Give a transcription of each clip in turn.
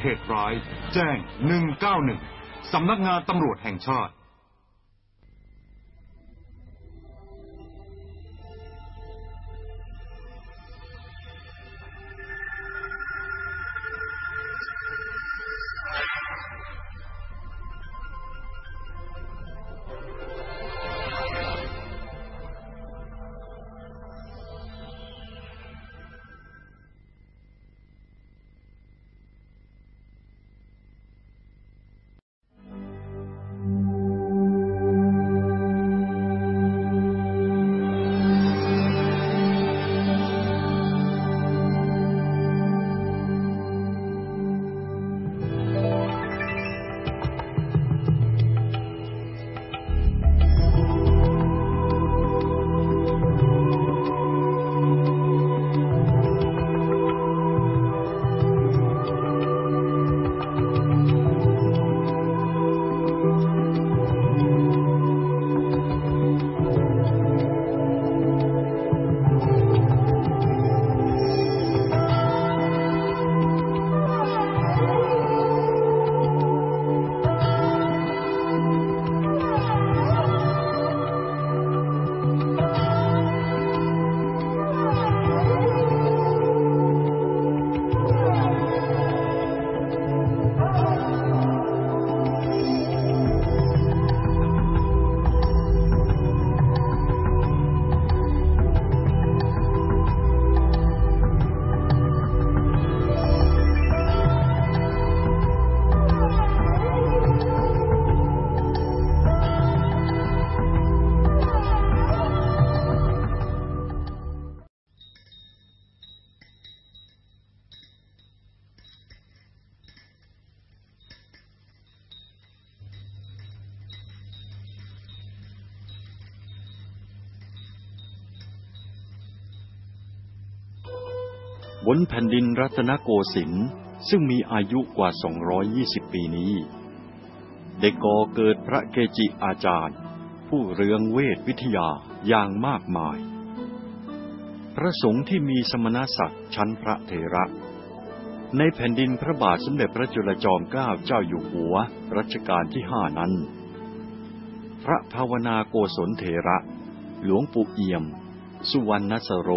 เหตุร้าย แจ้ง 191 สำนักงานตำรวจแห่งชาติ นแผ่นดินรัตนโกสินทร์ซึ่งมีอายุกว่า 220 ปีนี้ ได้ก่อเกิดพระเกจิอาจารย์ ผู้เรืองเวทวิทยาอย่างมากมาย พระสงฆ์ที่มีสมณศักดิ์ชั้นพระเถระ ในแผ่นดินพระบาทสมเด็จพระจุลจอมเกล้าเจ้าอยู่หัวรัชกาลที่ห้านั้น พระภาวนาโกศลเถระ หลวงปู่เอี่ยม สุวรรณสโร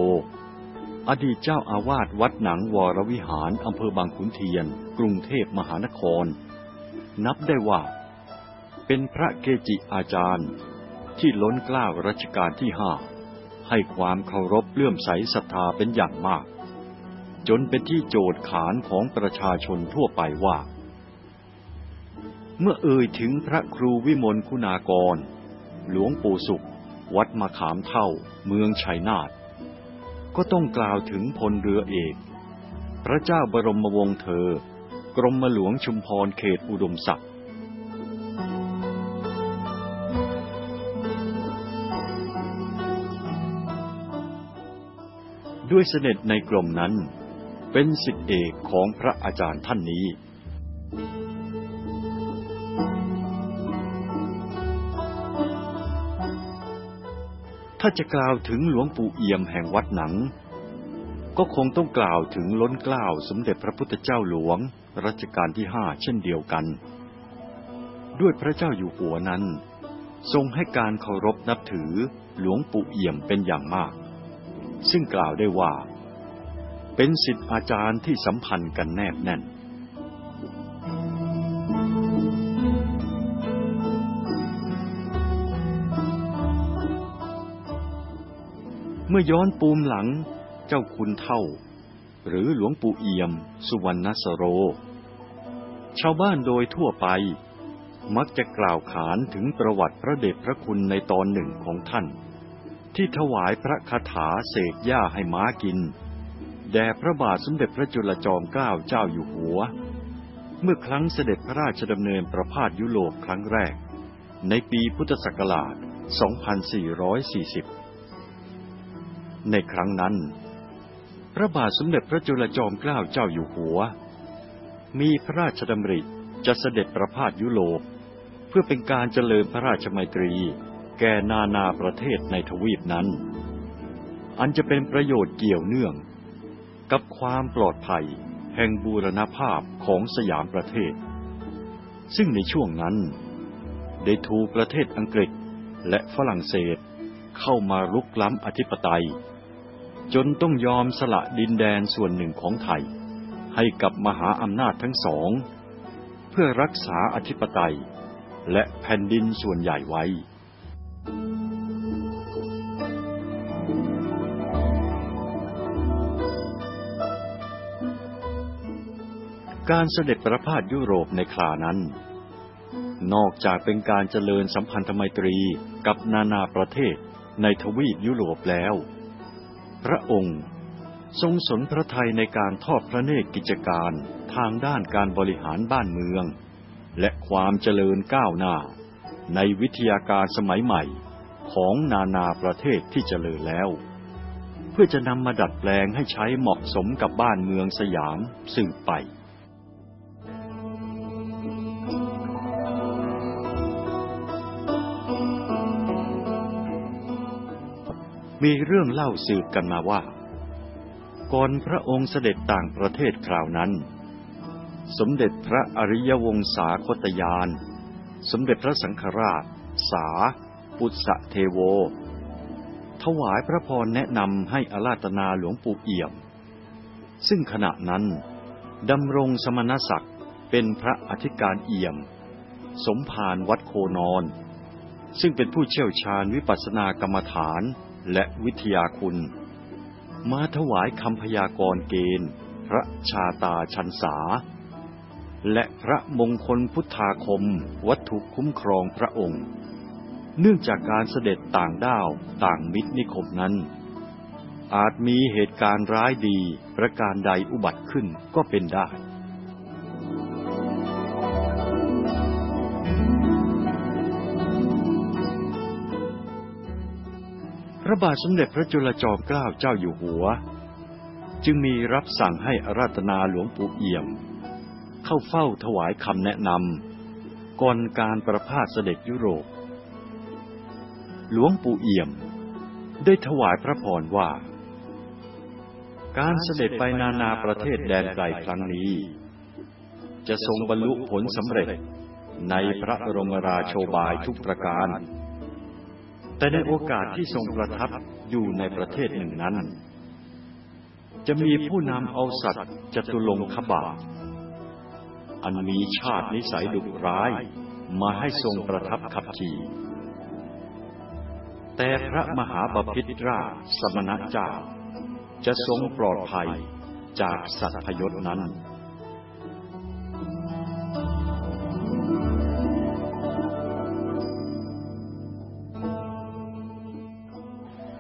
อดีตเจ้าอาวาสวัดหนังวรวิหารอำเภอบางขุนเทียน กรุงเทพมหานคร นับได้ว่า เป็นพระเกจิอาจารย์ ที่ล้นกล้าวรัชกาลที่ห้าให้ความเคารพเลื่อมใสศรัทธาเป็นอย่างมาก จนเป็นที่โจทย์ขานของประชาชนทั่วไปว่า เมื่อเอ่ยถึงพระครูวิมลคุณากร หลวงปู่สุข วัดมะขามเท่า เมืองชัยนาท ก็ต้องกล่าวถึงพลเรือเอก พระเจ้าบรมวงศ์เธอ กรมหลวงชุมพรเขตอุดมศักดิ์ด้วยเสด็จในกรมนั้น เป็นสิทธิเอกของพระอาจารย์ท่านนี้ ถ้าจะกล่าวถึงหลวงปู่เอี่ยมแห่งวัดหนัง ก็คงต้องกล่าวถึงล้นเกล้าสมเด็จพระพุทธเจ้าหลวงรัชกาลที่ห้าเช่นเดียวกัน ด้วยพระเจ้าอยู่หัวนั้น ทรงให้การเคารพนับถือหลวงปู่เอี่ยมเป็นอย่างมาก ซึ่งกล่าวได้ว่า เป็นสิทธิอาจารย์ที่สัมพันธ์กันแนบแน่น เมื่อย้อนปูมหลังเจ้าคุณเท่า หรือหลวงปู่เอี่ยม สุวรรณสโร ชาวบ้านโดยทั่วไป มักจะกล่าวขานถึงประวัติพระเดชพระคุณในตอนหนึ่งของท่าน ที่ถวายพระคาถาเสกหญ้าให้ม้ากิน แด่พระบาทสมเด็จพระจุลจอมเกล้าเจ้าอยู่หัว เมื่อครั้งเสด็จพระราชดำเนินประพาสยุโรปครั้งแรก ในปีพุทธศักราช 2440 ในครั้งนั้น พระบาทสมเด็จพระจุลจอมเกล้าเจ้าอยู่หัว มีพระราชดำริจะเสด็จประพาสยุโรปเพื่อเป็นการเจริญพระราชมัยตรี แก่นานาประเทศในทวีปนั้น อันจะเป็นประโยชน์เกี่ยวเนื่อง กับความปลอดภัยแห่งบูรณภาพของสยามประเทศ ซึ่งในช่วงนั้น ได้ถูกประเทศอังกฤษและฝรั่งเศสเข้ามารุกล้ำอธิปไตย จนต้องยอมสละดินแดนส่วนหนึ่งของไทย ให้กับมหาอำนาจทั้งสอง เพื่อรักษาอธิปไตย และแผ่นดินส่วนใหญ่ไว้ การเสด็จประพาสยุโรปในครานั้น นอกจากเป็นการเจริญสัมพันธไมตรีกับนานาประเทศในทวีปยุโรปแล้ว พระองค์ ทรงสนพระทัยในการทอดพระเนตรกิจการทางด้านการบริหารบ้านเมือง และความเจริญก้าวหน้า ในวิทยาการสมัยใหม่ของนานาประเทศที่เจริญแล้ว เพื่อจะนำมาดัดแปลงให้ใช้เหมาะสมกับบ้านเมืองสยามสืบไป มีเรื่องเล่าสืบกันมาว่า ก่อนพระองค์เสด็จต่างประเทศคราวนั้น สมเด็จพระอริยวงศาคตยาน สมเด็จพระสังฆราช สา ปุตสะเทโว ถวายพระพรแนะนำให้อาราธนาหลวงปู่เอี่ยม ซึ่งขณะนั้นดำรงสมณศักดิ์เป็นพระอธิการเอี่ยม สมภารวัดโคนอน ซึ่งเป็นผู้เชี่ยวชาญวิปัสสนากรรมฐาน และวิทยาคุณ มาถวายคำพยากรณ์เกณฑ์ พระชาตาชันษา และพระมงคลพุทธาคมวัตถุคุ้มครองพระองค์ เนื่องจากการเสด็จต่างด้าวต่างมิตรนิคมนั้น อาจมีเหตุการณ์ร้ายดีประการใดอุบัติขึ้นก็เป็นได้ ระบาทสมเด็จพระจุลจอมเกล้าเจ้าอยู่หัว จึงมีรับสั่งให้อาราธนาหลวงปู่เอี่ยม เข้าเฝ้าถวายคำแนะนำก่อนการประพาสเสด็จยุโรป หลวงปู่เอี่ยม ได้ถวายพระพรว่า การเสด็จไปนานาประเทศแดนไกลครั้งนี้ จะทรงบรรลุผลสำเร็จในพระบรมราโชบายทุกประการ แต่ในโอกาสที่ทรงประทับอยู่ในประเทศหนึ่งนั้น จะมีผู้นำเอาสัตว์จตุลงคบาอันมีชาตินิสัยดุร้ายมาให้ทรงประทับขับขี่ แต่พระมหาบพิตรราชสมณเจ้า จะทรงปลอดภัยจากสัตว์พยศนั้น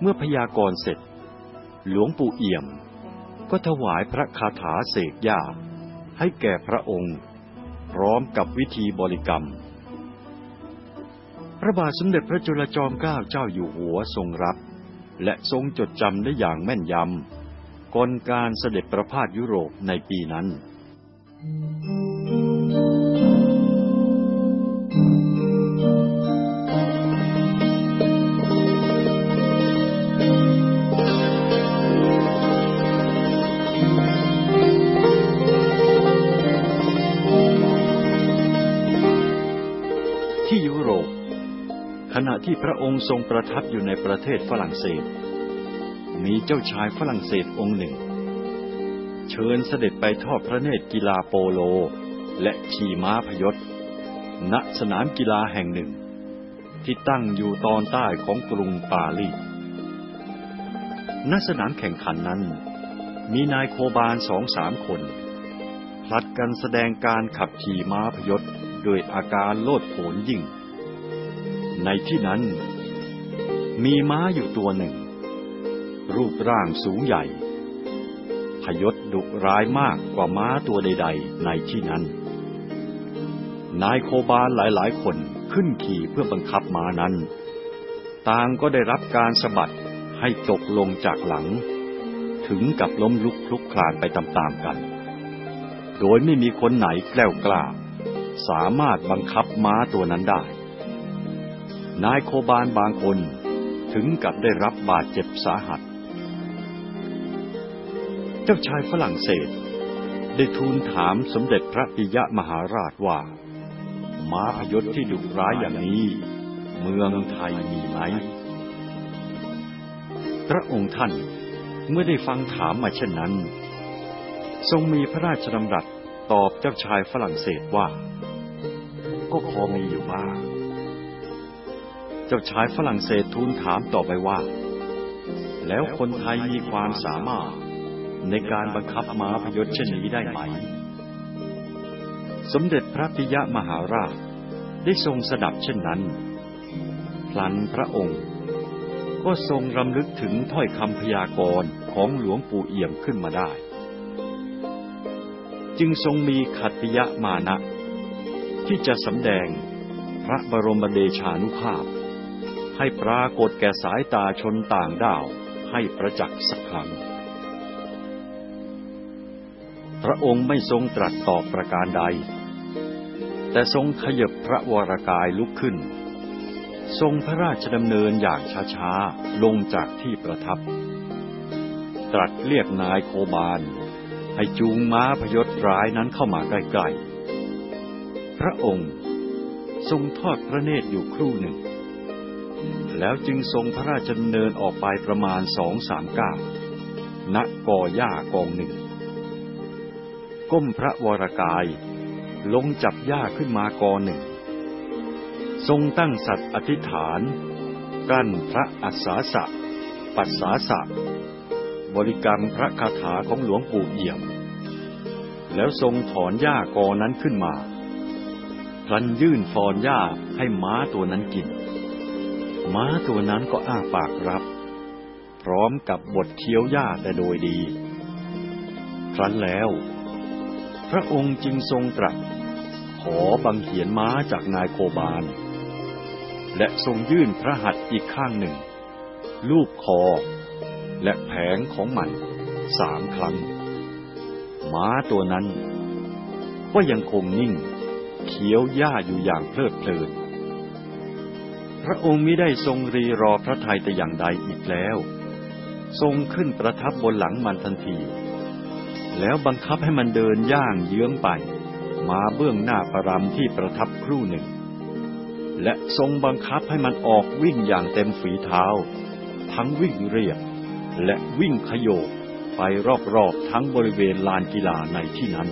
เมื่อพยากรณ์เสร็จ หลวงปู่เอี่ยม ก็ถวายพระคาถาเสกยาให้แก่พระองค์ พร้อมกับวิธีบริกรรม พระบาทสมเด็จพระจุลจอมเกล้าเจ้าอยู่หัวทรงรับ และทรงจดจำได้อย่างแม่นยำก่อนการเสด็จประพาสยุโรปในปีนั้น ขณะที่พระองค์ทรงประทับอยู่ในประเทศฝรั่งเศส มีเจ้าชายฝรั่งเศสองค์หนึ่ง เชิญเสด็จไปทอดพระเนตรกีฬาโปโล และขี่ม้าพยศ ณ สนามกีฬาแห่งหนึ่ง ที่ตั้งอยู่ตอนใต้ของกรุงปารีส ณ สนามแข่งขันนั้น มีนายโคบาลสองสามคนผลัดกันแสดงการขับขี่ม้าพยศโดยอาการโลดโผนยิ่ง ในที่นั้น มีม้าอยู่ตัวหนึ่ง รูปร่างสูงใหญ่ พยศดุร้ายมากกว่าม้าตัวใด ๆ ในที่นั้น นายโคบาลหลายๆ คนขึ้นขี่เพื่อบังคับม้านั้น ต่างก็ได้รับการสะบัดให้ตกลงจากหลัง ถึงกับล้มลุกคลุกคลานไปตามๆกัน โดยไม่มีคนไหนแกล้วกล้าสามารถบังคับม้าตัวนั้นได้ นายโคบาลบางคนถึงกับได้รับบาดเจ็บสาหัส เจ้าชายฝรั่งเศส ได้ทูลถามสมเด็จพระปิยมหาราชว่า ม้าพยศที่ดุร้ายอย่างนี้ เมืองไทยมีไหม พระองค์ท่านเมื่อได้ฟังถามมาเช่นนั้น ทรงมีพระราชดำรัสตอบเจ้าชายฝรั่งเศสว่า ก็พอมีอยู่บ้าง จ้าชายฝรั่งเศสทูลถามต่อไปว่า แล้วคนไทยมีความสามารถ ในการบังคับม้าพยศเช่นนี้ได้ไหม สมเด็จพระปิยมหาราชได้ทรงสดับเช่นนั้นพลันพระองค์ ก็ทรงรำลึกถึงถ้อยคำพยากรณ์ของหลวงปู่เอี่ยมขึ้นมาได้ จึงทรงมีขัตติยมานะ ที่จะสำแดงพระบรมเดชานุภาพ ให้ปรากฏแก่สายตาชนต่างด้าวให้ประจักษ์สักครั้ง พระองค์ไม่ทรงตรัสตอบประการใด แต่ทรงขยบพระวรากายลุกขึ้น ทรงพระราชดำเนินอย่างช้าๆ ลงจากที่ประทับ ตรัสเรียกนายโคบาล ให้จูงม้าพยศร้ายนั้นเข้ามาใกล้ๆ พระองค์ทรงทอดพระเนตรอยู่ครู่หนึ่ง แล้วจึงทรงพระราชดำเนินออกไปประมาณสองสามก้าวณกอหญ้ากองหนึ่ง ก้มพระวรกาย ลงจับหญ้าขึ้นมากอหนึ่ง ทรงตั้งสัตว์อธิษฐาน กั้นพระอัศาสะ ปัสสาสะ บริกรรมพระคาถาของหลวงปู่เอี่ยม แล้วทรงถอนหญ้ากอนั้นขึ้นมาพลันยื่นฟอนหญ้าให้ม้าตัวนั้นกิน ม้าตัวนั้นก็อ้าปากรับ พร้อมกับบทเคี้ยวหญ้าแต่โดยดี ครั้นแล้ว พระองค์จึงทรงตรัส ขอบังเหียนม้าจากนายโคบาล และทรงยื่นพระหัตถ์อีกข้างหนึ่ง ลูบคอ และแผงของมันสามครั้ง ม้าตัวนั้น ก็ยังคงนิ่ง เคี้ยวหญ้าอยู่อย่างเพลิดเพลิน พระองค์มิได้ทรงรีรอพระทัยแต่อย่างใดอีกแล้ว ทรงขึ้นประทับบนหลังมันทันที แล้วบังคับให้มันเดินย่างเยื้องไป มาเบื้องหน้าประรำที่ประทับครู่หนึ่ง และทรงบังคับให้มันออกวิ่งอย่างเต็มฝีเท้า ทั้งวิ่งเรียบ และวิ่งขยโยกไปรอบๆทั้งบริเวณลานกีฬาในที่นั้น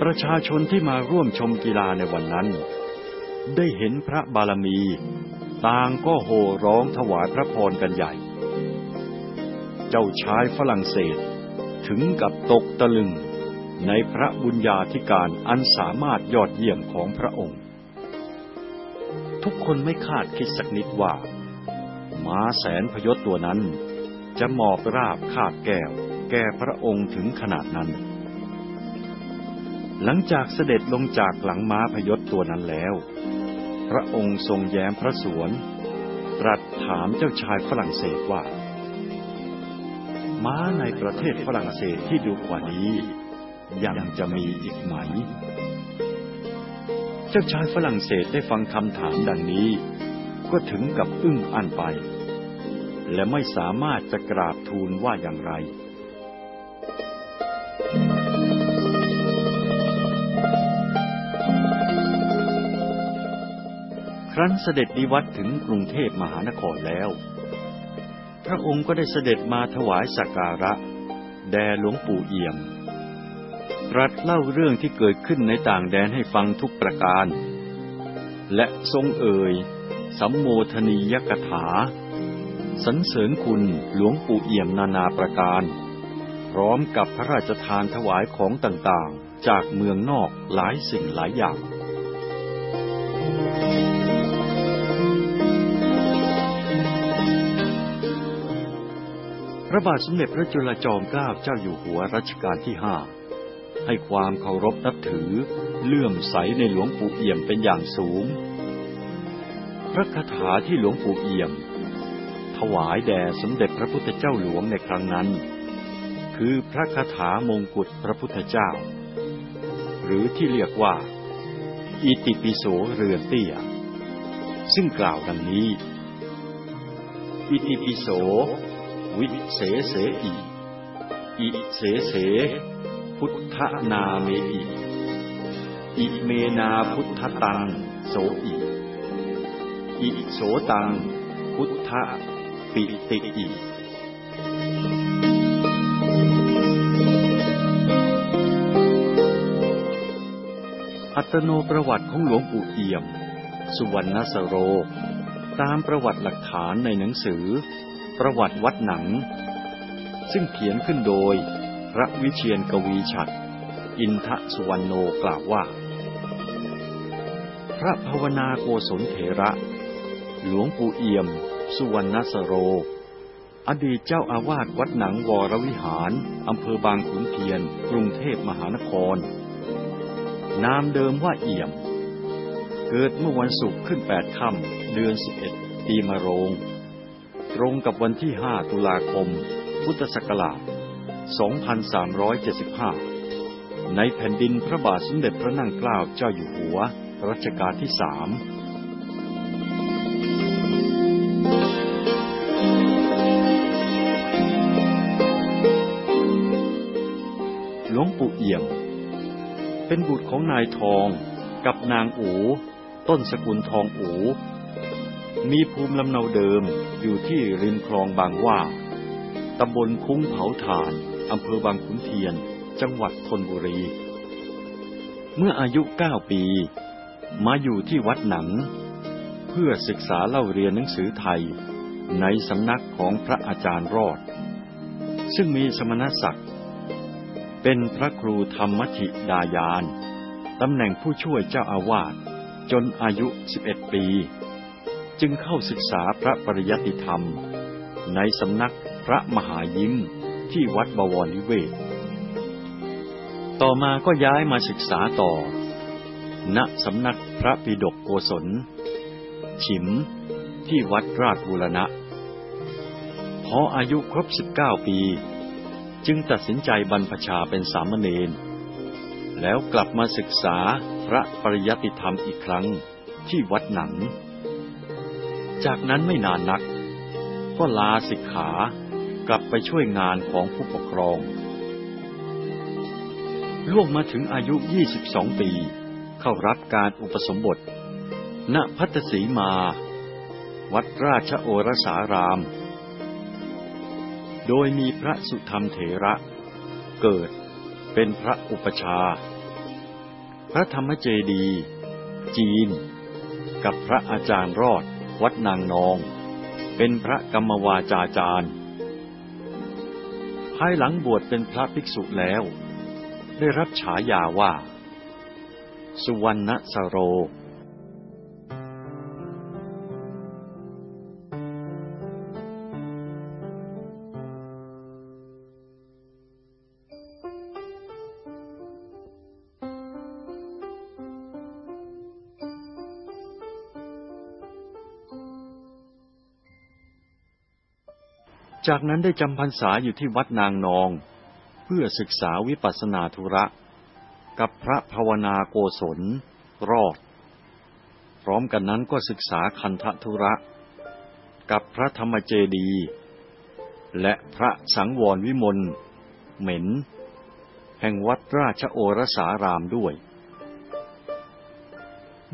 ประชาชนที่มาร่วมชมกีฬาในวันนั้น ได้เห็นพระบารมี ต่างก็โห่ร้องถวายพระพรกันใหญ่ เจ้าชายฝรั่งเศสถึงกับตกตะลึงในพระบุญญาธิการอันสามารถยอดเยี่ยมของพระองค์ ทุกคนไม่คาดคิดสักนิดว่าม้าแสนพยศตัวนั้น จะหมอบราบคาบแก้วแก่พระองค์ถึงขนาดนั้น หลังจากเสด็จลงจากหลังม้าพยศตัวนั้นแล้ว พระองค์ทรงแย้มพระสวน ตรัสถามเจ้าชายฝรั่งเศสว่า ม้าในประเทศฝรั่งเศสที่ดูกว่านี้ ยังจะมีอีกไหม เจ้าชายฝรั่งเศสได้ฟังคำถามดังนี้ ก็ถึงกับอึ้งอั้นไป และไม่สามารถจะกราบทูลว่าอย่างไร ครั้นเสด็จนิวัตถึงกรุงเทพมหานครแล้ว พระองค์ก็ได้เสด็จมาถวายสักการะ แด่หลวงปู่เอี่ยม ตรัสเล่าเรื่องที่เกิดขึ้นในต่างแดนให้ฟังทุกประการ และทรงเอ่ยสัมโมทนียกถาสรรเสริญคุณหลวงปู่เอี่ยมนานาประการ พร้อมกับพระราชทานถวายของต่างๆ จากเมืองนอกหลายสิ่งหลายอย่าง ระบาทสมเด็จพระจุลจอมเกล้าเจ้าอยู่หัวรัชกาลที่ห้าให้ความเคารพนับถือเลื่อมใสในหลวงปู่เอี่ยมเป็นอย่างสูง พระคาถาที่หลวงปู่เอี่ยม ถวายแด่สมเด็จพระพุทธเจ้าหลวงในครั้งนั้น คือพระคาถามงกุฎพระพุทธเจ้า หรือที่เรียกว่า อิติปิโสเรือนเตี้ย ซึ่งกล่าวดังนี้ อิติปิโส วิเศษเสอีอิอิเสเส พุทธนาเมอิ อิเมนาพุทธตังโสอิอิโสตัง พุทธปิติอิอัตโนประวัติของหลวงปู่เอี่ยม สุวรรณสโร ตามประวัติหลักฐานในหนังสือ ประวัติวัดหนัง ซึ่งเขียนขึ้นโดยพระวิเชียนกวีฉัตรอินทสุวรรณโนกล่าวว่า พระภาวนาโกศลเถระ หลวงปู่เอี่ยม สุวรรณสโร อดีตเจ้าอาวาสวัดหนังวรวิหารอำเภอบางขุนเทียน กรุงเทพมหานคร นามเดิมว่าเอี่ยม เกิดเมื่อวันศุกร์ขึ้นแปดค่ำเดือนสิบเอ็ดปีมะโรง ตรงกับวันที่ห้าตุลาคม พุทธศักราช 2375 ในแผ่นดินพระบาทสมเด็จพระนั่งเกล้าเจ้าอยู่หัว รัชกาลที่สามหลวงปู่เอี่ยม เป็นบุตรของนายทองกับนางอู ต้นสกุลทองอู มีภูมิลำเนาเดิมอยู่ที่ริมคลองบางว่า ตำบลคุ้งเผาถ่าน อำเภอบางขุนเทียน จังหวัดธนบุรี เมื่ออายุเก้าปี มาอยู่ที่วัดหนัง เพื่อศึกษาเล่าเรียนหนังสือไทย ในสำนักของพระอาจารย์รอด ซึ่งมีสมณศักดิ์ เป็นพระครูธรรมธิดายาน ตำแหน่งผู้ช่วยเจ้าอาวาสจนอายุ 11 ปี จึงเข้าศึกษาพระปริยัติธรรม ในสำนักพระมหายิ้มที่วัดบวรนิเวศ ต่อมาก็ย้ายมาศึกษาต่อ ณสำนักพระปิฎกโกศล ฉิมที่วัดราชบุรณะ พออายุครบ 19 ปี จึงตัดสินใจบรรพชาเป็นสามเณร แล้วกลับมาศึกษาพระปริยัติธรรมอีกครั้งที่วัดหนัง จากนั้นไม่นานนัก ก็ลาสิกขากลับไปช่วยงานของผู้ปกครอง ล่วงมาถึงอายุ 22 ปี เข้ารับการอุปสมบท ณพัทสีมา วัดราชโอรสาราม โดยมีพระสุธรรมเถระเกิดเป็นพระอุปชา พระธรรมเจดี จีน กับพระอาจารย์รอด วัดนางนอง เป็นพระกรรมวาจาจารย์ ภายหลังบวชเป็นพระภิกษุแล้ว ได้รับฉายาว่า สุวรรณสโร จากนั้นได้จำพรรษาอยู่ที่วัดนางนอง เพื่อศึกษาวิปัสสนาธุระ กับพระภาวนาโกศล รอด พร้อมกันนั้นก็ศึกษาคันธธุระ กับพระธรรมเจดี และพระสังวรวิมลเหม็น แห่งวัดราชโอรสารามด้วย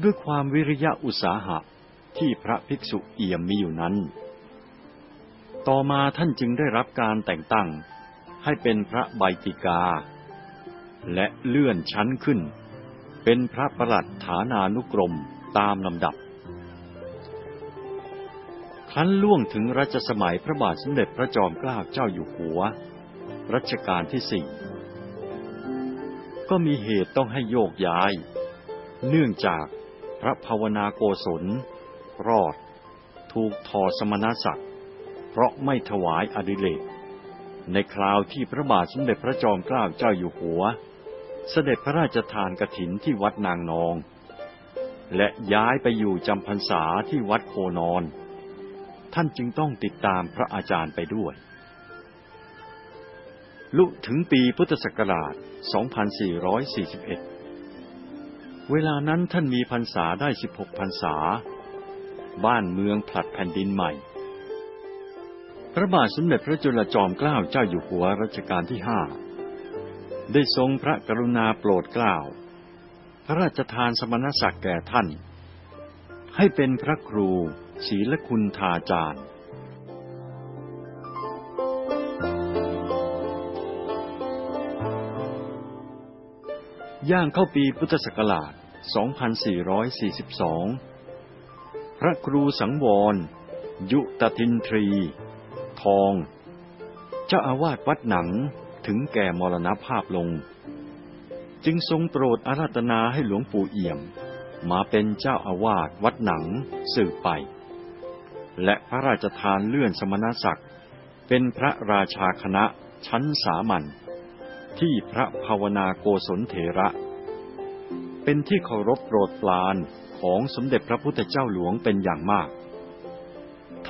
ด้วยความวิริยะอุตสาหะที่พระภิกษุเอี่ยมมีอยู่นั้น ต่อมาท่านจึงได้รับการแต่งตั้ง ให้เป็นพระใบติกา และเลื่อนชั้นขึ้น เป็นพระประหลัดฐานานุกรมตามลำดับ ครั้นล่วงถึงรัชสมัยพระบาทสมเด็จพระจอมเกล้าเจ้าอยู่หัว รัชกาลที่สี่ก็มีเหตุต้องให้โยกย้าย เนื่องจากพระภาวนาโกศล รอด ถูกทอสมณศักดิ์ ราะไม่ถวายอดิเรกในคราวที่พระบาทสมเด็จพระจอมเกล้าเจ้าอยู่หัว เสด็จพระราชทานกฐินที่วัดนางนอง และย้ายไปอยู่จำพรรษาที่วัดโคนอน ท่านจึงต้องติดตามพระอาจารย์ไปด้วย ลุถึงปีพุทธศักราช 2441 เวลานั้นท่านมีพรรษาได้ 16 พรรษา บ้านเมืองผลัดแผ่นดินใหม่ ระบาทสมเด็จพระจุลจอมเกล้าเจ้าอยู่หัวรัชกาลที่ห้าได้ทรงพระกรุณาโปรดเกล้า พระราชทานสมณศักดิ์แก่ท่าน ให้เป็นพระครูศีลคุณทาจารย์ย่างเข้าปีพุทธศักราช 2442 พระครูสังวร ยุตตินทรี ทอง เจ้าอาวาสวัดหนังถึงแก่มรณภาพลง จึงทรงโปรดอาราธนาให้หลวงปู่เอี่ยม มาเป็นเจ้าอาวาสวัดหนังสืบไป และพระราชทานเลื่อนสมณศักดิ์ เป็นพระราชาคณะชั้นสามัญที่พระภาวนาโกศลเถระ เป็นที่เคารพโปรดปรานของสมเด็จพระพุทธเจ้าหลวงเป็นอย่างมาก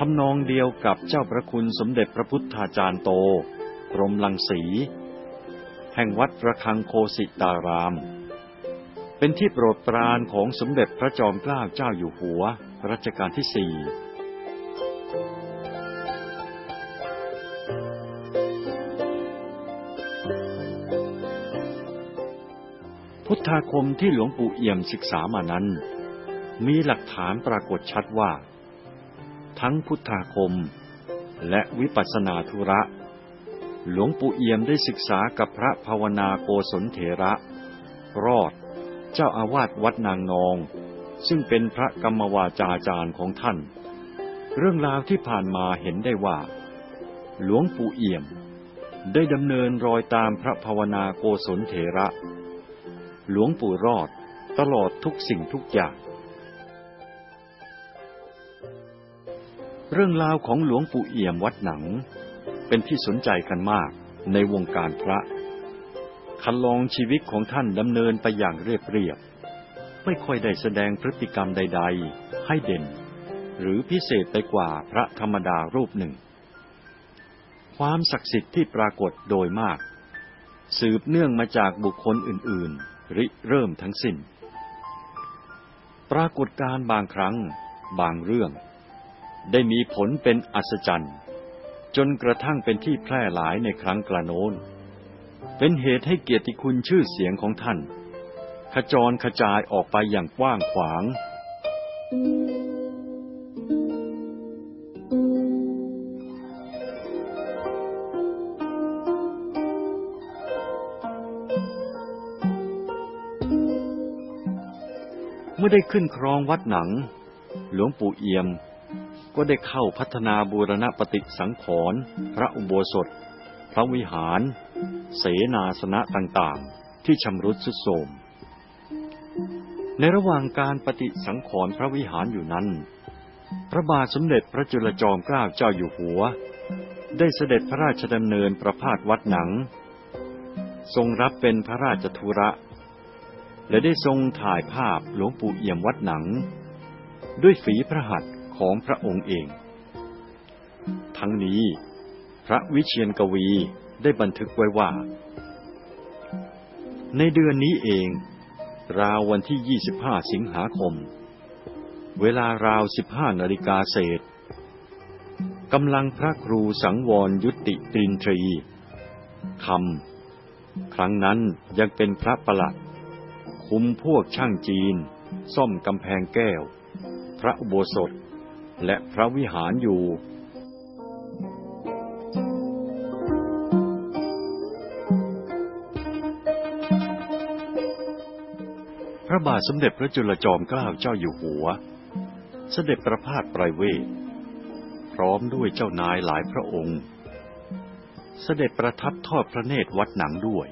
ทำนองเดียวกับเจ้าพระคุณสมเด็จพระพุทธาจารย์โต กรมลังสี แห่งวัดระฆังโคสิตาราม เป็นที่โปรดปรานของสมเด็จพระจอมเกล้าเจ้าอยู่หัวรัชกาลที่สี่พุทธาคมที่หลวงปู่เอี่ยมศึกษามานั้น มีหลักฐานปรากฏชัดว่า ทั้งพุทธาคม และวิปัสสนาธุระ หลวงปู่เอี่ยมได้ศึกษากับพระภาวนาโกศลเถระ รอด เจ้าอาวาสวัดนางนอง ซึ่งเป็นพระกรรมวาจาจารย์ของท่าน เรื่องราวที่ผ่านมาเห็นได้ว่า หลวงปู่เอี่ยม ได้ดำเนินรอยตามพระภาวนาโกศลเถระ หลวงปู่รอดตลอดทุกสิ่งทุกอย่าง เรื่องราวของหลวงปู่เอี่ยมวัดหนัง เป็นที่สนใจกันมากในวงการพระ คันลองชีวิตของท่านดำเนินไปอย่างเรียบเรียบ ไม่ค่อยได้แสดงพฤติกรรมใด ๆ ให้เด่น หรือพิเศษไปกว่าพระธรรมดารูปหนึ่ง ความศักดิ์สิทธิ์ที่ปรากฏโดยมาก สืบเนื่องมาจากบุคคลอื่นๆ ริเริ่มทั้งสิ้น ปรากฏการบางครั้ง บางเรื่อง ได้มีผลเป็นอัศจรรย์ จนกระทั่งเป็นที่แพร่หลายในครั้งกระโน้น เป็นเหตุให้เกียรติคุณชื่อเสียงของท่าน ขจรขจายออกไปอย่างกว้างขวาง เมื่อได้ขึ้นครองวัดหนัง หลวงปู่เอี่ยม ก็ได้เข้าพัฒนาบูรณปฏิสังขรณ์พระอุโบสถ พระวิหาร เสนาสนะต่างๆ ที่ชำรุดทรุดโทรมในระหว่างการปฏิสังขรณ์พระวิหารอยู่นั้น พระบาทสมเด็จพระจุลจอมเกล้าเจ้าอยู่หัว ได้เสด็จพระราชดำเนินประพาสวัดหนัง ทรงรับเป็นพระราชธุระ และได้ทรงถ่ายภาพหลวงปู่เอี่ยมวัดหนัง ด้วยฝีพระหัตถ์ ของพระองค์เอง ทั้งนี้ พระวิเชียนกวีได้บันทึกไว้ว่า ในเดือนนี้เอง ราววันที่ 25 สิงหาคม เวลาราว 15 นาฬิกาเศษกำลังพระครูสังวรยุติตรินทรีคำครั้งนั้นยังเป็นพระประหลัด คุมพวกช่างจีน ซ่อมกำแพงแก้ว พระอุโบสถ และพระวิหารอยู่ พระบาทสมเด็จพระจุลจอมเกล้าเจ้าอยู่หัว เสด็จประพาสไตรเวท พร้อมด้วยเจ้านายหลายพระองค์ เสด็จประทับทอดพระเนตรวัดหนังด้วย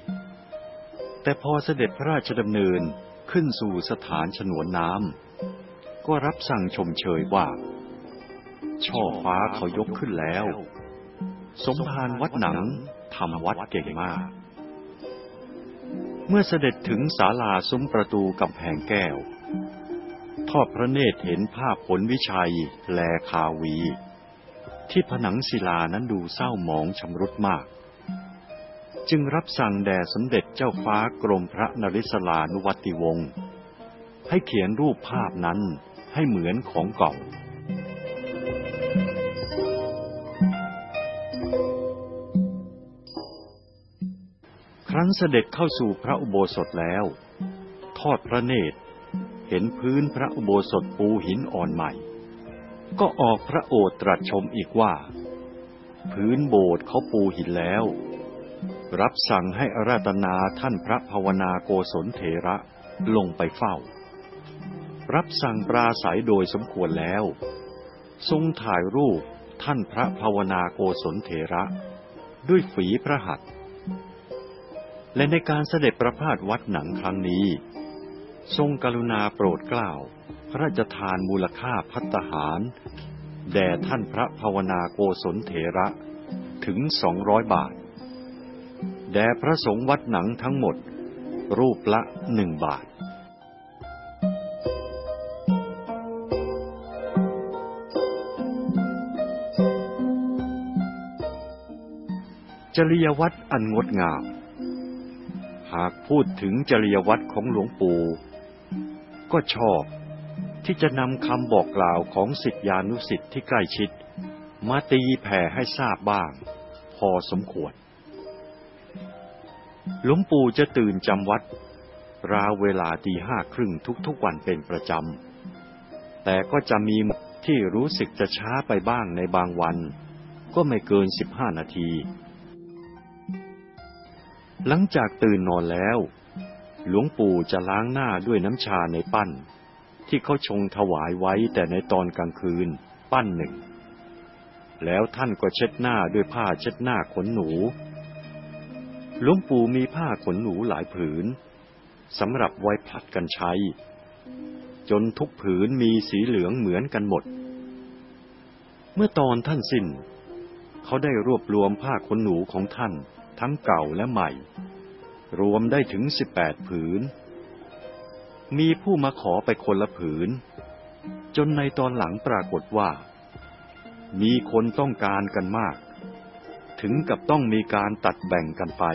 แต่พอเสด็จพระราชดำเนินขึ้นสู่สถานฉนวนน้ำก็รับสั่งชมเชยว่า ช่อฟ้าเขายกขึ้นแล้ว สมภารวัดหนังทำวัดเก่งมาก เมื่อเสด็จถึงศาลาซุ้มประตูกำแพงแก้ว ทอดพระเนตรเห็นภาพผลวิชัยแลคาวี ที่ผนังศิลานั้นดูเศร้าหมองชำรุดมาก จึงรับสั่งแด่สมเด็จเจ้าฟ้ากรมพระนริศลานุวัติวงศ์ให้เขียนรูปภาพนั้นให้เหมือนของเก่า รั้นเสด็จเข้าสู่พระอุโบสถแล้ว ทอดพระเนตร เห็นพื้นพระอุโบสถปูหินอ่อนใหม่ ก็ออกพระโอษตรัสชมอีกว่า พื้นโบสถ์เขาปูหินแล้ว รับสั่งให้อาราธนาท่านพระภาวนาโกศลเถระลงไปเฝ้า รับสั่งปราศัยโดยสมควรแล้ว ทรงถ่ายรูปท่านพระภาวนาโกศลเถระ ด้วยฝีพระหัตถ์ และในการเสด็จประพาสวัดหนังครั้งนี้ ทรงกรุณาโปรดเกล้าพระราชทานมูลค่าพัตหาร แด่ท่านพระภาวนาโกศลเถระถึงสองร้อยบาท แด่พระสงฆ์วัดหนังทั้งหมด รูปละหนึ่งบาทจริยวัตรอันงดงาม หากพูดถึงจริยวัตรของหลวงปู่ก็ชอบที่จะนำคำบอกกล่าวของสิทธิานุสิทธิ์ที่ใกล้ชิด มาตีแผ่ให้ทราบบ้าง พอสมควร หลวงปู่จะตื่นจำวัด ราวเวลาตีห้าครึ่งทุกๆวันเป็นประจำ แต่ก็จะมีที่รู้สึกจะช้าไปบ้างในบางวัน ก็ไม่เกินสิบห้านาที หลังจากตื่นนอนแล้ว หลวงปู่จะล้างหน้าด้วยน้ำชาในปั้น ที่เขาชงถวายไว้แต่ในตอนกลางคืน ปั้นหนึ่ง แล้วท่านก็เช็ดหน้าด้วยผ้าเช็ดหน้าขนหนู หลวงปู่มีผ้าขนหนูหลายผืนสำหรับไว้ผลัดกันใช้ จนทุกผืนมีสีเหลืองเหมือนกันหมด เมื่อตอนท่านสิ้น เขาได้รวบรวมผ้าขนหนูของท่าน ทั้งเก่าและใหม่ รวมได้ถึงสิบแปดผืน มีผู้มาขอไปคนละผืน จนในตอนหลังปรากฏว่า มีคนต้องการกันมาก ถึงกับต้องมีการตัดแบ่งกันไป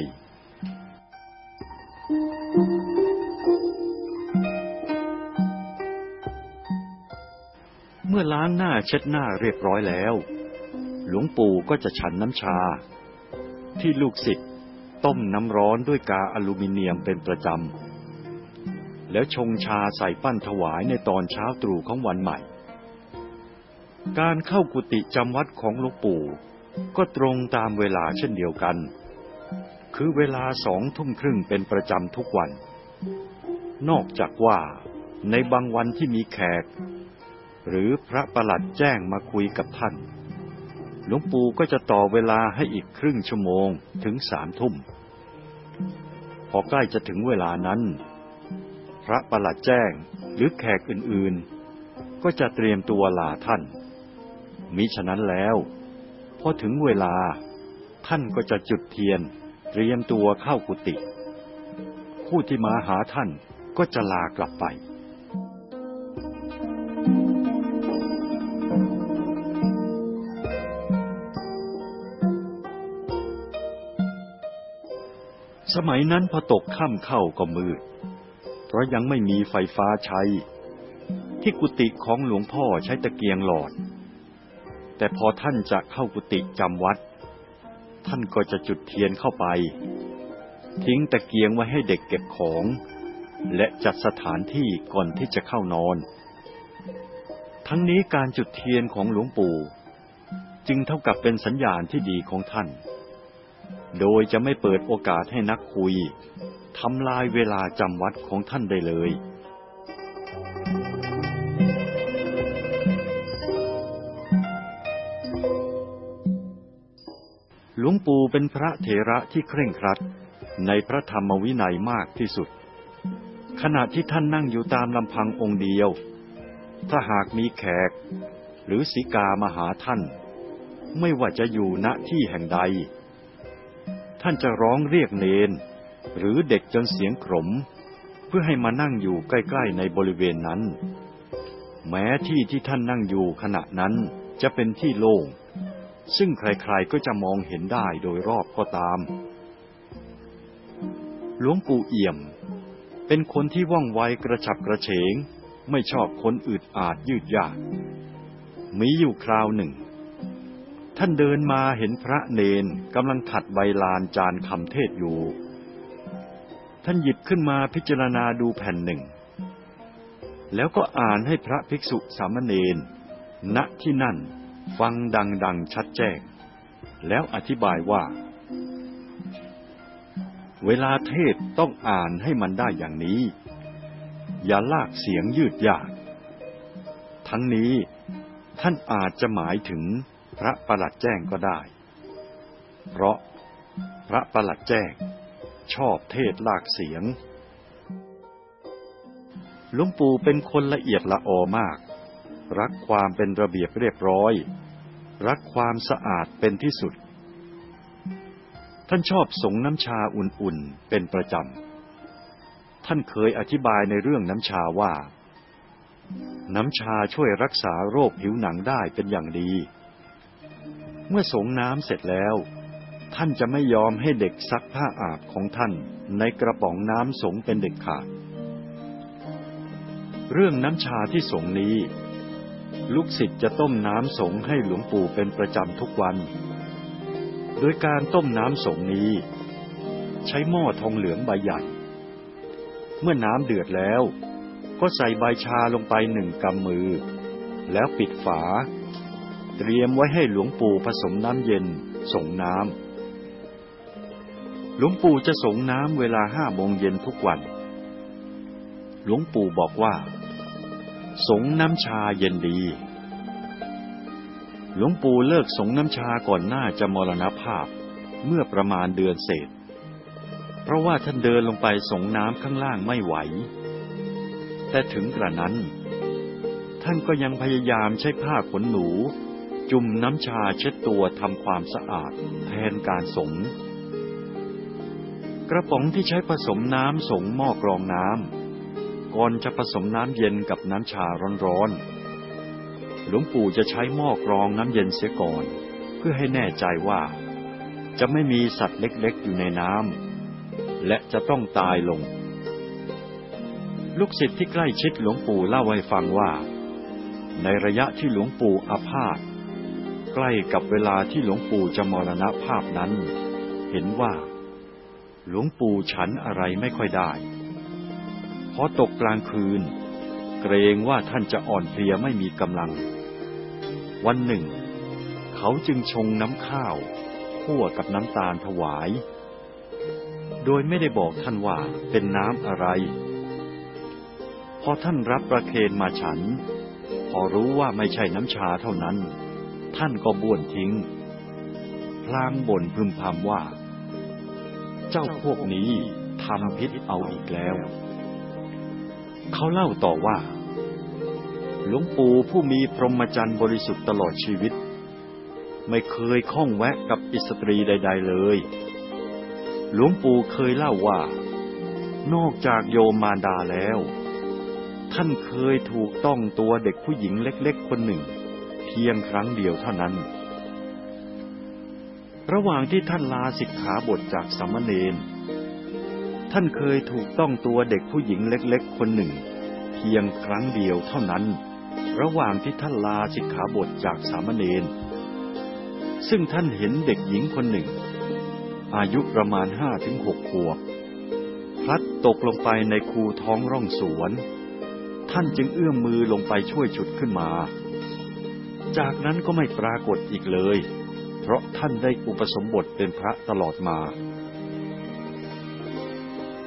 เมื่อล้างหน้าเช็ดหน้าเรียบร้อยแล้ว หลวงปู่ก็จะฉันน้ำชา ที่ลูกศิษย์ต้มน้ำร้อนด้วยกาอลูมิเนียมเป็นประจำ แล้วชงชาใส่ปั้นถวายในตอนเช้าตรู่ของวันใหม่ การเข้ากุฏิจำวัดของหลวงปู่ก็ตรงตามเวลาเช่นเดียวกัน คือเวลาสองทุ่มครึ่งเป็นประจำทุกวัน นอกจากว่าในบางวันที่มีแขก หรือพระประหลัดแจ้งมาคุยกับท่าน หลวงปู่ก็จะต่อเวลาให้อีกครึ่งชั่วโมงถึงสามทุ่ม พอใกล้จะถึงเวลานั้น พระประหลัดแจ้งหรือแขกอื่นๆ ก็จะเตรียมตัวลาท่าน มิฉะนั้นแล้วพอถึงเวลาท่านก็จะจุดเทียน เตรียมตัวเข้ากุฏิผู้ที่มาหาท่านก็จะลากลับไป สมัยนั้นพอตกค่ำเข้าก็มืด เพราะยังไม่มีไฟฟ้าใช้ ที่กุฏิของหลวงพ่อใช้ตะเกียงหลอด แต่พอท่านจะเข้ากุฏิจำวัด ท่านก็จะจุดเทียนเข้าไป ทิ้งตะเกียงไว้ให้เด็กเก็บของ และจัดสถานที่ก่อนที่จะเข้านอน ทั้งนี้การจุดเทียนของหลวงปู่ จึงเท่ากับเป็นสัญญาณที่ดีของท่าน โดยจะไม่เปิดโอกาสให้นักคุยทำลายเวลาจำวัดของท่านได้เลย หลวงปู่เป็นพระเถระที่เคร่งครัดในพระธรรมวินัยมากที่สุด ขณะที่ท่านนั่งอยู่ตามลำพังองค์เดียว ถ้าหากมีแขก หรือสิกามาหาท่าน ไม่ว่าจะอยู่ณที่แห่งใด ท่านจะร้องเรียกเนน หรือเด็กจนเสียงขมเพื่อให้มานั่งอยู่ใกล้ๆในบริเวณนั้น แม้ที่ที่ท่านนั่งอยู่ขณะนั้นจะเป็นที่โล่ง ซึ่งใครๆก็จะมองเห็นได้โดยรอบก็ตาม หลวงปู่เอี่ยม เป็นคนที่ว่องไวกระฉับกระเฉง ไม่ชอบคนอึดอาดยืดยาดมีอยู่คราวหนึ่ง ท่านเดินมาเห็นพระเนนกำลังถัดใบลานจานคำเทศอยู่ ท่านหยิบขึ้นมาพิจารณาดูแผ่นหนึ่ง แล้วก็อ่านให้พระภิกษุสามเณรณที่นั่นฟังดังๆชัดแจ้ง แล้วอธิบายว่า เวลาเทศต้องอ่านให้มันได้อย่างนี้ อย่าลากเสียงยืดยาดทั้งนี้ท่านอาจจะหมายถึง ระประหลัดแจ้งก็ได้ เพราะพระประหลัดแจ้ง ชอบเทศลากเสียง หลวงปู่เป็นคนละเอียดละออมาก รักความเป็นระเบียบเรียบร้อย รักความสะอาดเป็นที่สุด ท่านชอบสงน้ำชาอุ่นๆเป็นประจำ ท่านเคยอธิบายในเรื่องน้ำชาว่าน้ำชาช่วยรักษาโรคผิวหนังได้เป็นอย่างดี เมื่อสงน้ำเสร็จแล้ว ท่านจะไม่ยอมให้เด็กซักผ้าอาบของท่านในกระป๋องน้ำสงเป็นเด็กขาด เรื่องน้ำชาที่สงนี้ ลูกศิษย์จะต้มน้ำสงให้หลวงปู่เป็นประจำทุกวัน โดยการต้มน้ำสงนี้ ใช้หม้อทองเหลืองใบใหญ่ เมื่อน้ำเดือดแล้ว ก็ใส่ใบชาลงไปหนึ่งกำมือ แล้วปิดฝา ตรียมไว้ให้หลวงปู่ผสมน้ำเย็นส่งน้ำหลวงปู่จะส่งน้ำเวลาห้าโมงเย็นทุกวัน หลวงปู่บอกว่า สงน้ำชาเย็นดี หลวงปู่เลิกสงน้ำชาก่อนหน้าจะมรณภาพเมื่อประมาณเดือนเศษ เพราะว่าท่านเดินลงไปสงน้ำข้างล่างไม่ไหว แต่ถึงกระนั้นท่านก็ยังพยายามใช้ผ้าขนหนู จุ่มน้ำชาเช็ดตัวทำความสะอาด แทนการสง กระป๋องที่ใช้ผสมน้ำสงหม้อกรองน้ำก่อนจะผสมน้ำเย็นกับน้ำชาร้อนๆหลวงปู่จะใช้หม้อกรองน้ำเย็นเสียก่อน เพื่อให้แน่ใจว่า จะไม่มีสัตว์เล็กๆ อยู่ในน้ำและจะต้องตายลง ลูกศิษย์ที่ใกล้ชิดหลวงปู่เล่าให้ฟังว่าในระยะที่หลวงปู่อาพาธ ใกล้กับเวลาที่หลวงปู่จะมรณภาพนั้น เห็นว่า หลวงปู่ฉันอะไรไม่ค่อยได้พอตกกลางคืน เกรงว่าท่านจะอ่อนเพลียไม่มีกำลัง วันหนึ่ง เขาจึงชงน้ำข้าวคั่วกับน้ำตาลถวาย โดยไม่ได้บอกท่านว่าเป็นน้ำอะไร พอท่านรับประเคนมาฉัน พอรู้ว่าไม่ใช่น้ำชาเท่านั้น ท่านก็บ้วนทิ้ง พลางบ่นพึมพำว่า เจ้าพวกนี้ทำพิษเอาอีกแล้ว เขาเล่าต่อว่า หลวงปู่ผู้มีพรหมจรรย์บริสุทธิ์ตลอดชีวิต ไม่เคยข้องแวะกับอิสตรีใด ๆ เลย หลวงปู่เคยเล่าว่า นอกจากโยมมารดาแล้ว ท่านเคยถูกต้องตัวเด็กผู้หญิงเล็ก ๆ คนหนึ่ง พียงครั้งเดียวเท่านั้น ระหว่างที่ท่านลาสิกขาบทจากสามเณร ท่านเคยถูกต้องตัวเด็กผู้หญิงเล็กๆ คนหนึ่ง เพียงครั้งเดียวเท่านั้น ระหว่างที่ท่านลาสิกขาบทจากสามเณร ซึ่งท่านเห็นเด็กหญิงคนหนึ่ง อายุประมาณห้าถึงหกขวบ พลัดตกลงไปในคูท้องร่องสวน ท่านจึงเอื้อมมือลงไปช่วยฉุดขึ้นมา จากนั้นก็ไม่ปรากฏอีกเลย เพราะท่านได้อุปสมบทเป็นพระตลอดมา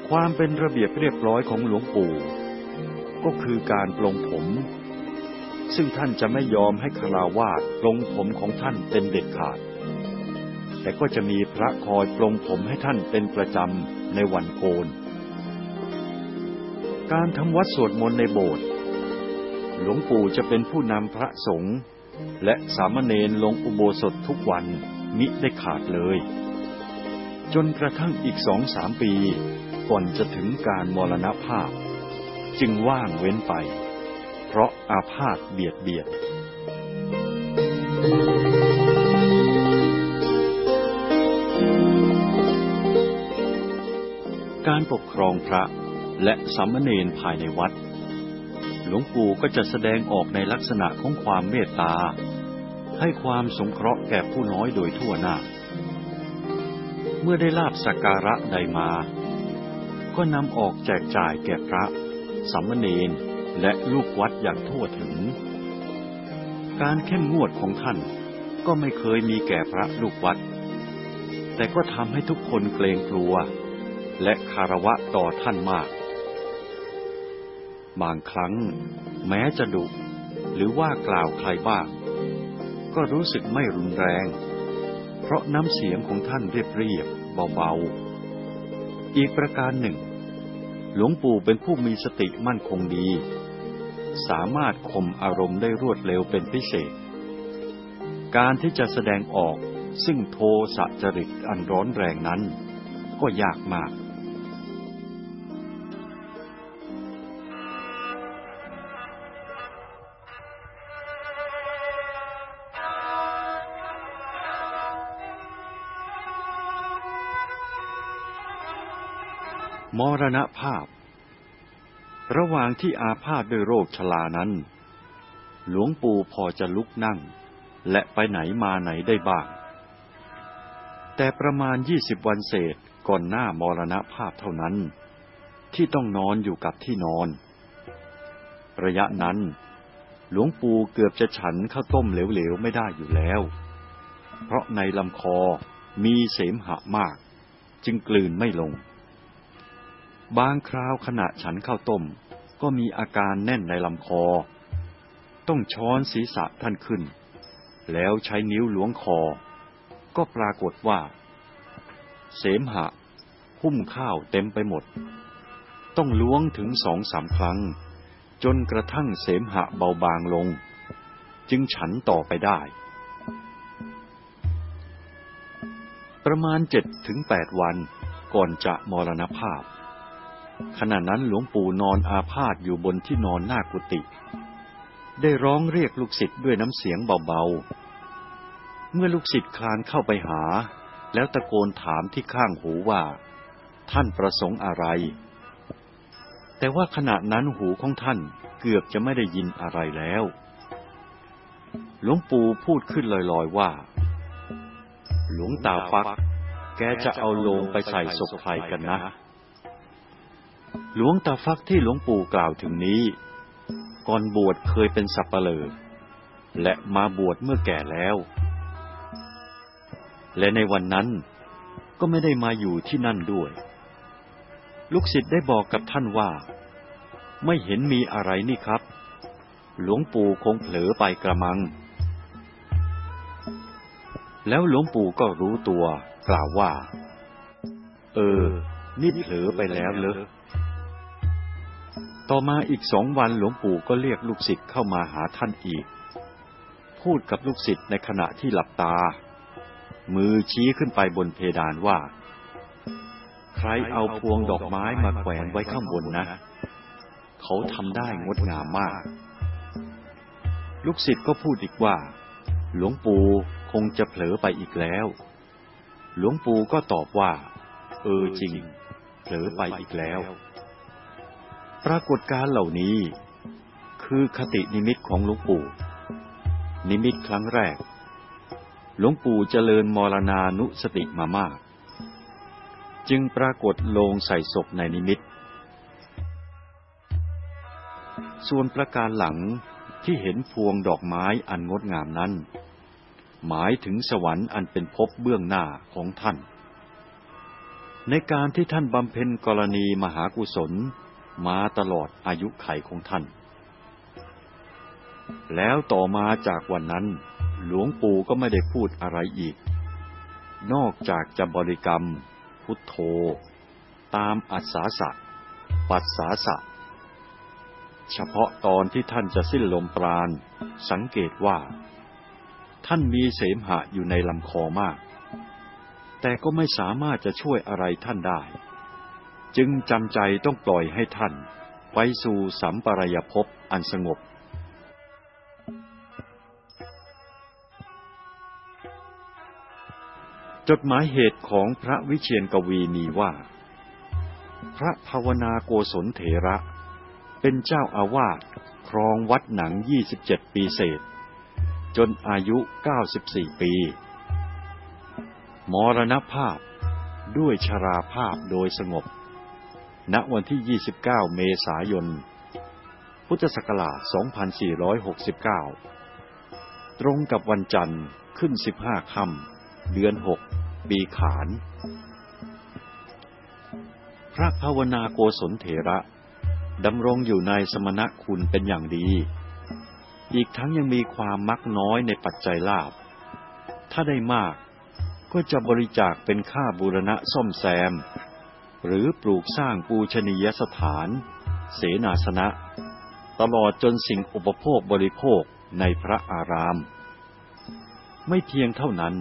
ความเป็นระเบียบเรียบร้อยของหลวงปู่ ก็คือการปลงผม ซึ่งท่านจะไม่ยอมให้คาราวาสปลงผมของท่านเป็นเด็ดขาด แต่ก็จะมีพระคอยปลงผมให้ท่านเป็นประจำในวันโกน การทำวัดสวดมนต์ในโบสถ์หลวงปู่จะเป็นผู้นำพระสงฆ์ และสามเณรลงอุโบสถทุกวันมิได้ขาดเลย จนกระทั่งอีกสองสามปีก่อนจะถึงการมรณภาพ จึงว่างเว้นไป เพราะอาพาธเบียดเบียนการปกครองพระและสามเณรภายในวัด หลวงปู่ก็จะแสดงออกในลักษณะของความเมตตา ให้ความสงเคราะห์แก่ผู้น้อยโดยทั่วหน้า เมื่อได้ลาบสักการะใดมากก็นำออกแจกจ่ายแก่พระสามเณรและลูกวัดอย่างทั่วถึง การเข้มงวดของท่านก็ไม่เคยมีแก่พระลูกวัด แต่ก็ทำให้ทุกคนเกรงกลัว และคารวะต่อท่านมาก บางครั้ง แม้จะดุ หรือว่ากล่าวใครบ้าง ก็รู้สึกไม่รุนแรง เพราะน้ำเสียงของท่านเรียบๆเบาๆ อีกประการหนึ่ง หลวงปู่เป็นผู้มีสติมั่นคงดี สามารถข่มอารมณ์ได้รวดเร็วเป็นพิเศษ การที่จะแสดงออกซึ่งโทสะจริตอันร้อนแรงนั้น ก็ยากมาก มรณภาพ ระหว่างที่อาพาธด้วยโรคชรานั้น หลวงปู่พอจะลุกนั่ง และไปไหนมาไหนได้บ้าง แต่ประมาณยี่สิบวันเศษก่อนหน้ามรณภาพเท่านั้น ที่ต้องนอนอยู่กับที่นอน ระยะนั้น หลวงปู่เกือบจะฉันข้าวต้มเหลวๆไม่ได้อยู่แล้ว เพราะในลำคอมีเสมหะมาก จึงกลืนไม่ลง บางคราวขณะฉันข้าวต้ม ก็มีอาการแน่นในลำคอ ต้องช้อนศีรษะท่านขึ้น แล้วใช้นิ้วล้วงคอ ก็ปรากฏว่า เสมหะ หุ้มข้าวเต็มไปหมด ต้องล้วงถึงสองสามครั้ง จนกระทั่งเสมหะเบาบางลง จึงฉันต่อไปได้ ประมาณเจ็ดถึงแปดวันก่อนจะมรณภาพ ขณะนั้นหลวงปู่นอนอาพาธอยู่บนที่นอนหน้ากุฏิได้ร้องเรียกลูกศิษย์ด้วยน้ำเสียงเบาๆ เมื่อลูกศิษย์คลานเข้าไปหา แล้วตะโกนถามที่ข้างหูว่า ท่านประสงค์อะไร แต่ว่าขณะนั้นหูของท่านเกือบจะไม่ได้ยินอะไรแล้ว หลวงปู่พูดขึ้นลอยๆว่า หลวงตาฟัก แกจะเอาโลงไปใส่ศพใครกันนะ หลวงตาฟักที่หลวงปู่กล่าวถึงนี้ ก่อนบวชเคยเป็นสับปะเลอและมาบวชเมื่อแก่แล้ว และในวันนั้นก็ไม่ได้มาอยู่ที่นั่นด้วย ลูกศิษย์ได้บอกกับท่านว่า ไม่เห็นมีอะไรนี่ครับ หลวงปู่คงเผลอไปกระมัง แล้วหลวงปู่ก็รู้ตัวกล่าวว่า เออ นี่เผลอไปแล้วเลอ ต่อมาอีกสองวันหลวงปู่ก็เรียกลูกศิษย์เข้ามาหาท่านอีก พูดกับลูกศิษย์ในขณะที่หลับตา มือชี้ขึ้นไปบนเพดานว่า ใครเอาพวงดอกไม้มาแขวนไว้ข้างบนนะ เขาทำได้งดงามมาก ลูกศิษย์ก็พูดอีกว่า หลวงปู่คงจะเผลอไปอีกแล้ว หลวงปู่ก็ตอบว่า เออจริง เผลอไปอีกแล้ว ปรากฏการเหล่านี้ คือคตินิมิตของหลวงปู่ นิมิตครั้งแรก หลวงปู่เจริญมรณานุสติมามาก จึงปรากฏโลงใส่ศพในนิมิต ส่วนประการหลังที่เห็นพวงดอกไม้อันงดงามนั้น หมายถึงสวรรค์อันเป็นภพเบื้องหน้าของท่าน ในการที่ท่านบำเพ็ญกรณีมหากุศล มาตลอดอายุไขของท่าน แล้วต่อมาจากวันนั้น หลวงปู่ก็ไม่ได้พูดอะไรอีก นอกจากจะบริกรรม พุทโธ ตามอัศาสะ ปัสสาสะ เฉพาะตอนที่ท่านจะสิ้นลมปราณ สังเกตว่า ท่านมีเสมหะอยู่ในลำคอมาก แต่ก็ไม่สามารถจะช่วยอะไรท่านได้ จึงจำใจต้องปล่อยให้ท่าน ไปสู่สัมปรายภพอันสงบ จดหมายเหตุของพระวิเชียนกวีมีว่า พระภาวนาโกศลเถระ เป็นเจ้าอาวาสครองวัดหนัง 27 ปีเศษ จนอายุ 94 ปี มรณภาพด้วยชราภาพโดยสงบ ณวันที่ 29 เมษายน พุทธศักราช 2469 ตรงกับวันจันทร์ขึ้น 15 ค่ำเดือน 6 ปีขาน พระภาวนาโกศลเถระดำรงอยู่ในสมณะคุณเป็นอย่างดี อีกทั้งยังมีความมักน้อยในปัจจัยลาภถ้าได้มากก็จะบริจาคเป็นค่าบูรณะซ่อมแซม หรือปลูกสร้างปูชนียสถาน เสนาสนะ ตลอดจนสิ่งอุปโภคบริโภคในพระอาราม ไม่เพียงเท่านั้น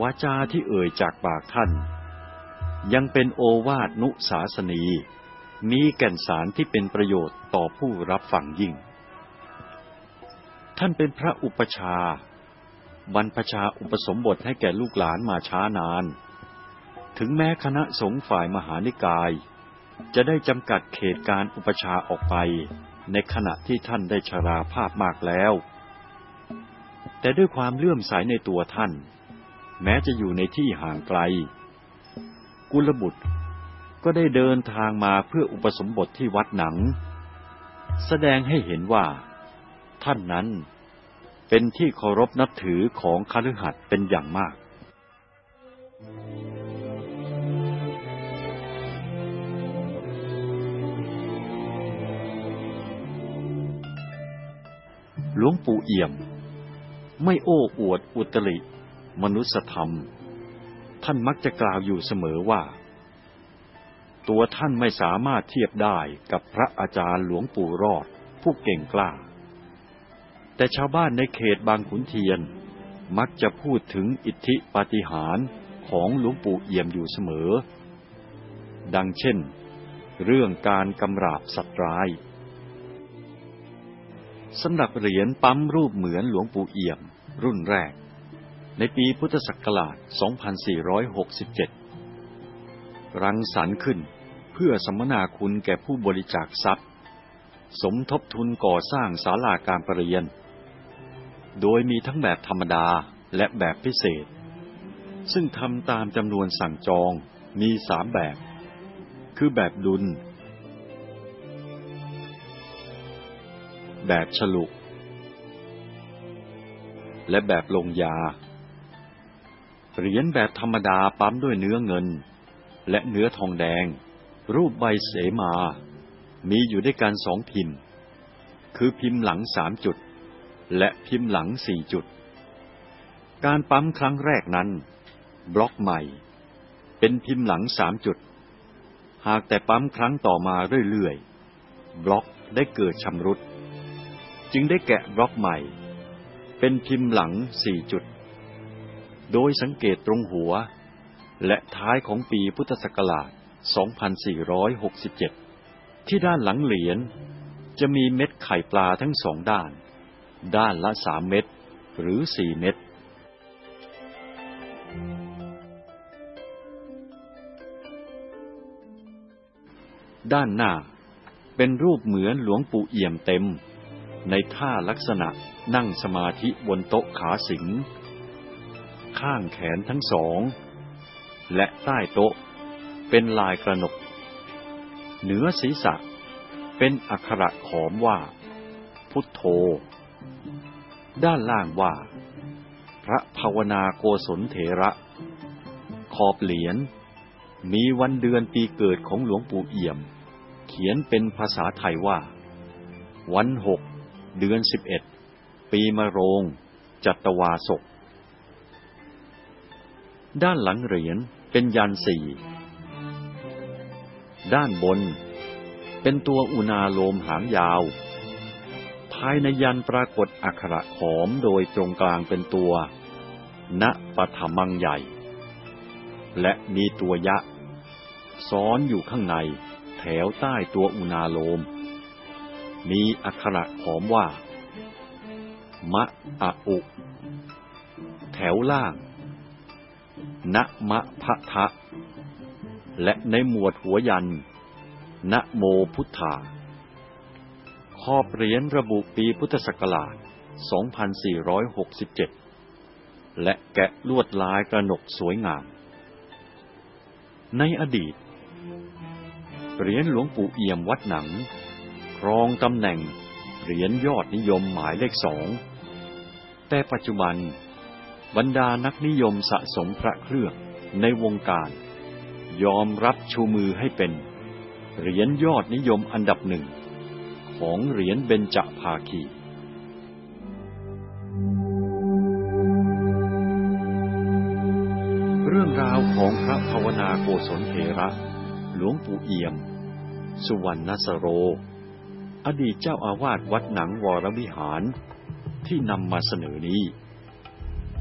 วาจาที่เอ่ยจากปากท่าน ยังเป็นโอวาทนุสาสนี มีแก่นสารที่เป็นประโยชน์ต่อผู้รับฟังยิ่ง ท่านเป็นพระอุปชาบรรพชาอุปสมบทให้แก่ลูกหลานมาช้านาน ถึงแม้คณะสงฆ์ฝ่ายมหานิกาย จะได้จำกัดเขตการอุปชาออกไป ในขณะที่ท่านได้ชราภาพมากแล้ว แต่ด้วยความเลื่อมใสในตัวท่าน แม้จะอยู่ในที่ห่างไกล กุลบุตรก็ได้เดินทางมาเพื่ออุปสมบทที่วัดหนัง แสดงให้เห็นว่า ท่านนั้นเป็นที่เคารพนับถือของคฤหัสถ์เป็นอย่างมาก หลวงปู่เอี่ยม ไม่โอ้อวดอุตริ มนุสธรรม ท่านมักจะกล่าวอยู่เสมอว่า ตัวท่านไม่สามารถเทียบได้กับพระอาจารย์หลวงปู่รอด ผู้เก่งกล้า แต่ชาวบ้านในเขตบางขุนเทียน มักจะพูดถึงอิทธิปาฏิหาริย์ของหลวงปู่เอี่ยมอยู่เสมอ ดังเช่น เรื่องการกำราบสัตว์ร้าย สำหรับเหรียญปั๊มรูปเหมือนหลวงปู่เอี่ยม รุ่นแรก ในปีพุทธศักราช 2467 รังสรรค์ขึ้นเพื่อสมมนาคุณแก่ผู้บริจาคทรัพย์ สมทบทุนก่อสร้างศาลาการประเรียน โดยมีทั้งแบบธรรมดาและแบบพิเศษ ซึ่งทำตามจำนวนสั่งจองมีสามแบบ คือแบบดุล แบบฉลุ และแบบลงยา เหรียญแบบธรรมดาปั๊มด้วยเนื้อเงิน และเนื้อทองแดง รูปใบเสมา มีอยู่ด้วยกันสองพิมพ์ คือพิมพ์หลังสามจุด และพิมพ์หลังสี่จุด การปั๊มครั้งแรกนั้น บล็อกใหม่ เป็นพิมพ์หลังสามจุด หากแต่ปั๊มครั้งต่อมาเรื่อยๆบล็อกได้เกิดชำรุด จึงได้แกะบล็อกใหม่ เป็นพิมพ์หลังสี่จุด โดยสังเกตตรงหัว และท้ายของปีพุทธศักราช 2467 ที่ด้านหลังเหรียญจะมีเม็ดไข่ปลาทั้งสองด้าน ด้านละสามเม็ดหรือสี่เม็ดด้านหน้าเป็นรูปเหมือนหลวงปู่เอี่ยมเต็ม ในท่าลักษณะนั่งสมาธิบนโต๊ะขาสิง ข้างแขนทั้งสอง และใต้โต๊ะเป็นลายกระหนก เหนือศีรษะเป็นอักขระขอมว่า พุทโธ ด้านล่างว่า พระภาวนาโกศลเถระ ขอบเหรียญมีวันเดือนปีเกิดของหลวงปู่เอี่ยม เขียนเป็นภาษาไทยว่า วันหก เดือนสิบเอ็ดปีมะโรง จัตวาศก ด้านหลังเหรียญเป็นยันสี่ ด้านบน เป็นตัวอุณาโลมหางยาว ภายในยันปรากฏอักขระขอมโดยตรงกลางเป็นตัว ณปฐมังใหญ่ และมีตัวยะ ซ้อนอยู่ข้างในแถวใต้ตัวอุณาโลม มีอักขระขอมว่า มะอะอุ แถวล่าง นะมะพะทะ และในหมวดหัวยัน นะโมพุทธา ขอบเหรียญระบุปีพุทธศักราช 2467 และแกะลวดลายกระหนกสวยงาม ในอดีตเหรียญหลวงปู่เอี่ยมวัดหนัง รองตำแหน่ง เหรียญยอดนิยมหมายเลขสอง แต่ปัจจุบัน บรรดานักนิยมสะสมพระเครื่องในวงการ ยอมรับชูมือให้เป็น เหรียญยอดนิยมอันดับหนึ่ง ของเหรียญเบญจภาคีเรื่องราวของพระภาวนาโกศลเถระ หลวงปู่เอี่ยม สุวรรณสโร อดีตเจ้าอาวาสวัดหนังวรวิหารที่นำมาเสนอนี้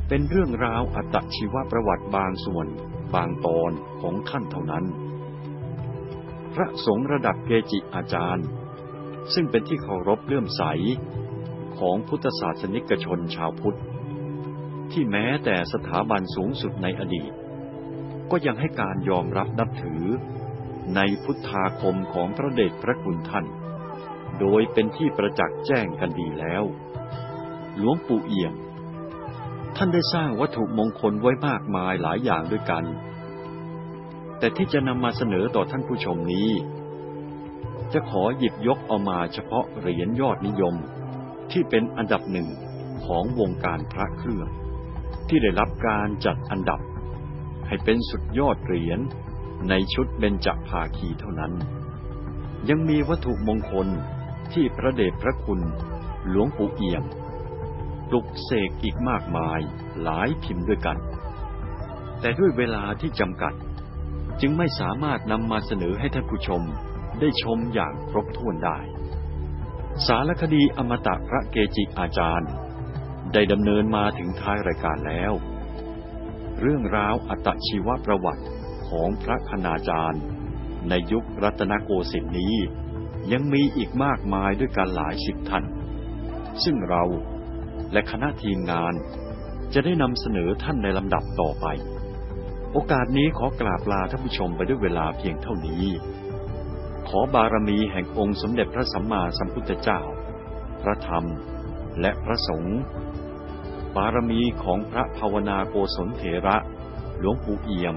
เป็นเรื่องราวอัตชีวประวัติบางส่วน บางตอนของท่านเท่านั้น พระสงฆ์ระดับเกจิอาจารย์ ซึ่งเป็นที่เคารพเลื่อมใสของพุทธศาสนิกชนชาวพุทธ ที่แม้แต่สถาบันสูงสุดในอดีต ก็ยังให้การยอมรับนับถือในพุทธาคมของพระเดชพระคุณท่าน โดยเป็นที่ประจักษ์แจ้งกันดีแล้ว หลวงปู่เอี่ยม ท่านได้สร้างวัตถุมงคลไว้มากมายหลายอย่างด้วยกัน แต่ที่จะนำมาเสนอต่อท่านผู้ชมนี้ จะขอหยิบยกเอามาเฉพาะเหรียญยอดนิยมที่เป็นอันดับหนึ่งของวงการพระเครื่อง ที่ได้รับการจัดอันดับ ให้เป็นสุดยอดเหรียญในชุดเบญจภาคีเท่านั้น ยังมีวัตถุมงคล ที่พระเดชพระคุณหลวงปู่เอี่ยมปลุกเสกอีกมากมายหลายพิมพ์ด้วยกัน แต่ด้วยเวลาที่จำกัด จึงไม่สามารถนำมาเสนอให้ท่านผู้ชมได้ชมอย่างครบถ้วนได้ สารคดีอมตะพระเกจิอาจารย์ ได้ดำเนินมาถึงท้ายรายการแล้ว เรื่องราวอัตชีวประวัติของพระคณาจารย์ ในยุครัตนโกสินทร์นี้ ยังมีอีกมากมายด้วยกันหลายสิบท่าน ซึ่งเราและคณะทีมงานจะได้นำเสนอท่านในลำดับต่อไป โอกาสนี้ขอกราบลาท่านผู้ชมไปด้วยเวลาเพียงเท่านี้ ขอบารมีแห่งองค์สมเด็จพระสัมมาสัมพุทธเจ้า พระธรรมและพระสงฆ์บารมีของพระภาวนาโกศลเถระ หลวงปู่เอี่ยม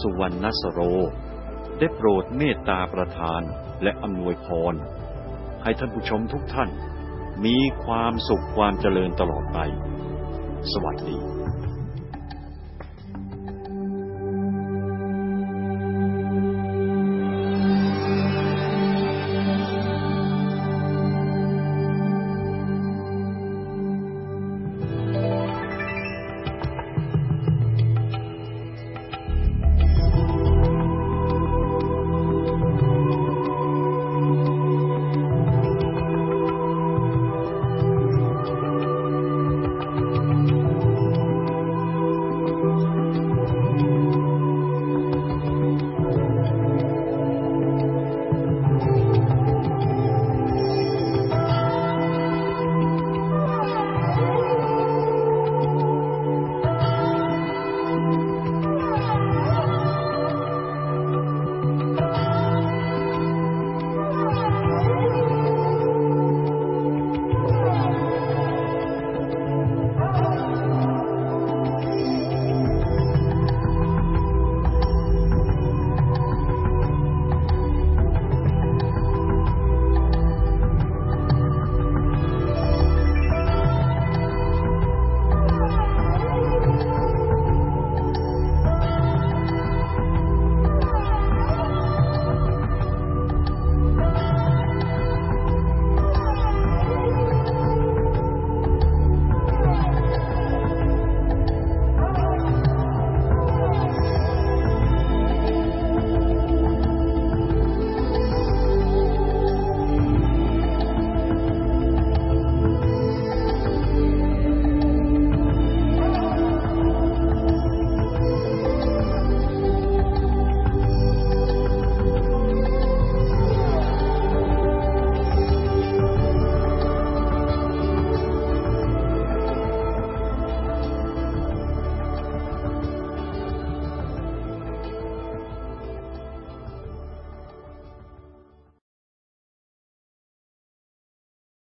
สุวรรณสโร ได้โปรดเมตตาประทาน และอำนวยพร ให้ท่านผู้ชมทุกท่าน มีความสุขความเจริญตลอดไป สวัสดี